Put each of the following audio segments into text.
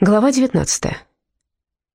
Глава 19.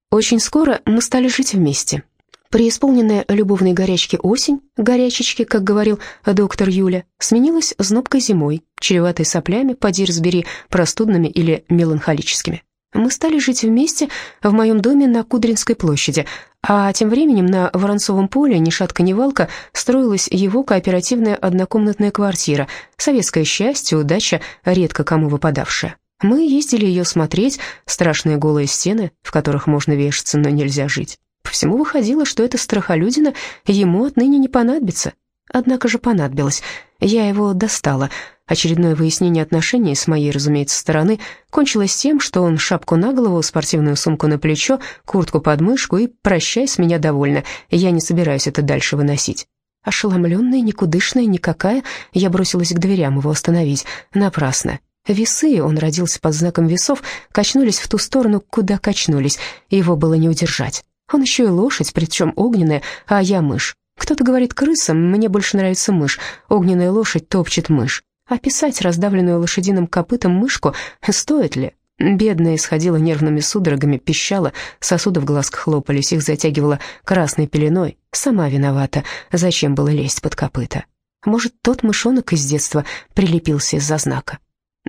Очень скоро мы стали жить вместе. Преисполненная любовной горячки осень, горячечки, как говорил доктор Юля, сменилась знобкой зимой, чреватой соплями, поди разбери, простудными или меланхолическими. Мы стали жить вместе в моем доме на Кудринской площади, а тем временем на Воронцовом поле, ни шатка ни валка, строилась его кооперативная однокомнатная квартира, советское счастье, удача, редко кому выпадавшая. Мы ездили ее смотреть, страшные голые стены, в которых можно вешаться, но нельзя жить. По всему выходило, что эта страхолюдина ему отныне не понадобится. Однако же понадобилось. Я его достала. Очередное выяснение отношений с моей, разумеется, стороны кончилось тем, что он шапку на голову, спортивную сумку на плечо, куртку под мышку и «прощай, с меня довольно, я не собираюсь это дальше выносить». Ошеломленная, никудышная, никакая, я бросилась к дверям его остановить. Напрасно. Весы, он родился под знаком весов, качнулись в ту сторону, куда качнулись, его было не удержать. Он еще и лошадь, причем огненная, а я мышь. Кто-то говорит крысам, мне больше нравится мышь, огненная лошадь топчет мышь. Описать раздавленную лошадиным копытом мышку стоит ли? Бедная исходила нервными судорогами, пищала, сосуды в глазках хлопались, их затягивала красной пеленой. Сама виновата, зачем было лезть под копыта? Может, тот мышонок из детства прилепился из-за знака?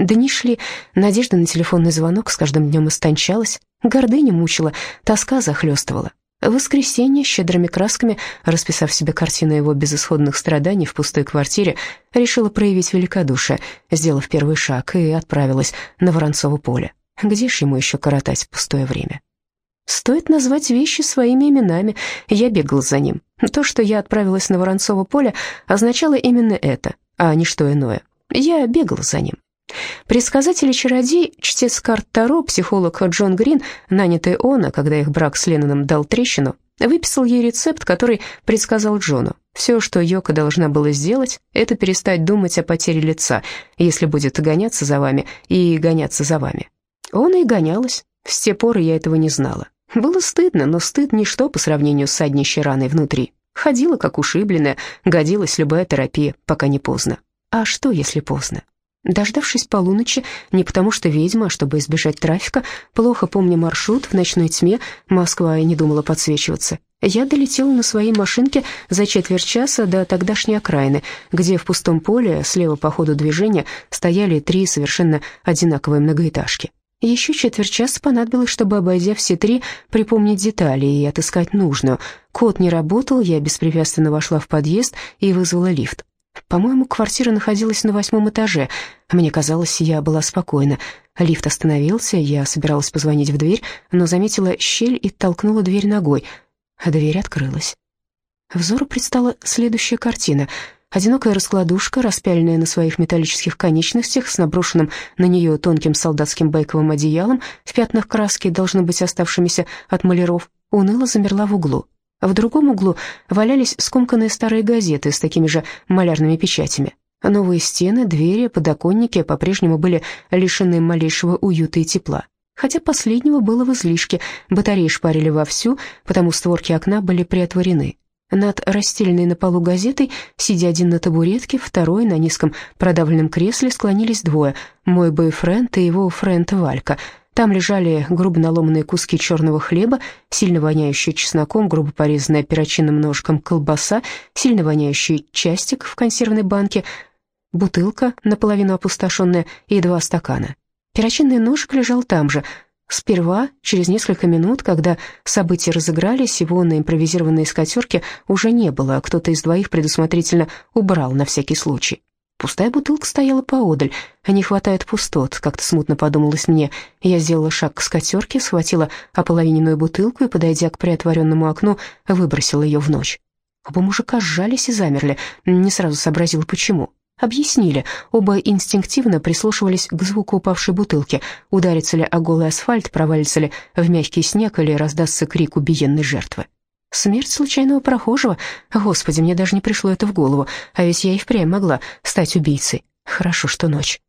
Дни шли, надежда на телефонный звонок с каждым днем истончалась, гордыня мучила, тоска захлестывала. В воскресенье, щедрыми красками, расписав себе картину его безысходных страданий в пустой квартире, решила проявить великодушие, сделав первый шаг, и отправилась на Воронцово поле. Где ж ему еще коротать пустое время? Стоит назвать вещи своими именами. Я бегал за ним. То, что я отправилась на Воронцово поле, означало именно это, а не что иное. Я бегал за ним. Предсказатель и чародей, чтец карт Таро, психолог Джон Грин, нанятый Она, когда их брак с Ленноном дал трещину, выписал ей рецепт, который предсказал Джону. Все, что Йока должна была сделать, это перестать думать о потере лица, если будет гоняться за вами и гоняться за вами. Он и гонялась. С те поры я этого не знала. Было стыдно, но стыд ничто по сравнению с саднищей раной внутри. Ходила как ушибленная, годилась любая терапия, пока не поздно. А что, если поздно? Дождавшись полуночи, не потому что ведьма, а чтобы избежать трафика, плохо помня маршрут, в ночной тьме, Москва и не думала подсвечиваться, я долетела на своей машинке за четверть часа до тогдашней окраины, где в пустом поле, слева по ходу движения, стояли три совершенно одинаковые многоэтажки. Еще четверть часа понадобилось, чтобы, обойдя все три, припомнить детали и отыскать нужную. Код не работал, я беспрепятственно вошла в подъезд и вызвала лифт. По-моему, квартира находилась на восьмом этаже. Мне казалось, я была спокойна. Лифт остановился, я собиралась позвонить в дверь, но заметила щель и толкнула дверь ногой. Дверь открылась. Взору предстала следующая картина. Одинокая раскладушка, распяленная на своих металлических конечностях, с наброшенным на нее тонким солдатским байковым одеялом, в пятнах краски, должно быть оставшимися от маляров, уныло замерла в углу. В другом углу валялись скомканные старые газеты с такими же малярными печатями. Новые стены, двери, подоконники по-прежнему были лишены малейшего уюта и тепла. Хотя последнего было в излишке, батареи шпарили вовсю, потому створки окна были приотворены. Над расстеленной на полу газетой, сидя один на табуретке, второй на низком продавленном кресле, склонились двое, мой бойфренд и его френд Валька — там лежали грубо наломанные куски черного хлеба, сильно воняющий чесноком, грубо порезанная перочинным ножком колбаса, сильно воняющий частик в консервной банке, бутылка, наполовину опустошенная, и два стакана. Перочинный ножик лежал там же. Сперва, через несколько минут, когда события разыгрались, его на импровизированной скатерке уже не было, а кто-то из двоих предусмотрительно убрал на всякий случай. Пустая бутылка стояла поодаль. Не хватает пустот, как-то смутно подумалось мне. Я сделала шаг к скатерке, схватила ополовиненную бутылку и, подойдя к приотворенному окну, выбросила ее в ночь. Оба мужика сжались и замерли. Не сразу сообразила, почему. Объяснили. Оба инстинктивно прислушивались к звуку упавшей бутылки. Ударится ли о голый асфальт, провалится ли в мягкий снег или раздастся крик убиенной жертвы. Смерть случайного прохожего? Господи, мне даже не пришло это в голову, а ведь я и впрямь могла стать убийцей. Хорошо, что ночь.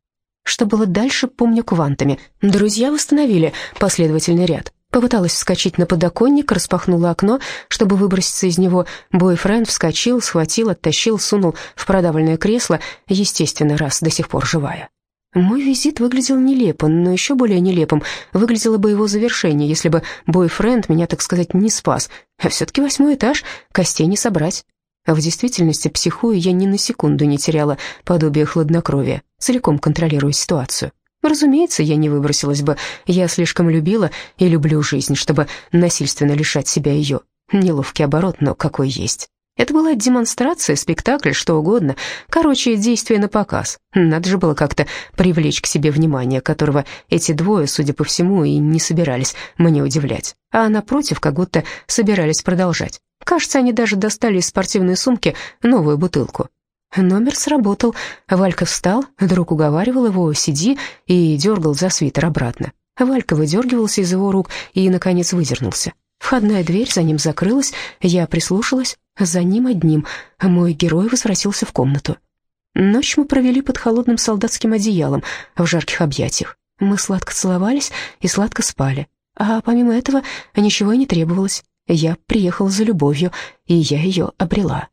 Что было дальше, помню квантами. Друзья восстановили последовательный ряд. Попыталась вскочить на подоконник, распахнула окно, чтобы выброситься из него. Бойфренд вскочил, схватил, оттащил, сунул в продавленное кресло, естественно, раз до сих пор живая. Мой визит выглядел нелепо, но еще более нелепым выглядело бы его завершение, если бы бойфренд меня, так сказать, не спас. А все-таки восьмой этаж, костей не собрать. А в действительности, психуя, я ни на секунду не теряла подобие хладнокровия, целиком контролируя ситуацию. Разумеется, я не выбросилась бы. Я слишком любила и люблю жизнь, чтобы насильственно лишать себя ее. Неловкий оборот, но какой есть. Это была демонстрация, спектакль, что угодно. Короче, действие на показ. Надо же было как-то привлечь к себе внимание, которого эти двое, судя по всему, и не собирались мне удивлять. А напротив, как будто собирались продолжать. Кажется, они даже достали из спортивной сумки новую бутылку. Номер сработал. Валька встал, друг уговаривал его «сиди» и дергал за свитер обратно. Валька выдергивался из его рук и, наконец, выдернулся. Входная дверь за ним закрылась, я прислушалась, за ним одним, мой герой возвратился в комнату. Ночь мы провели под холодным солдатским одеялом в жарких объятиях. Мы сладко целовались и сладко спали. А помимо этого ничего и не требовалось. Я приехала за любовью, и я ее обрела.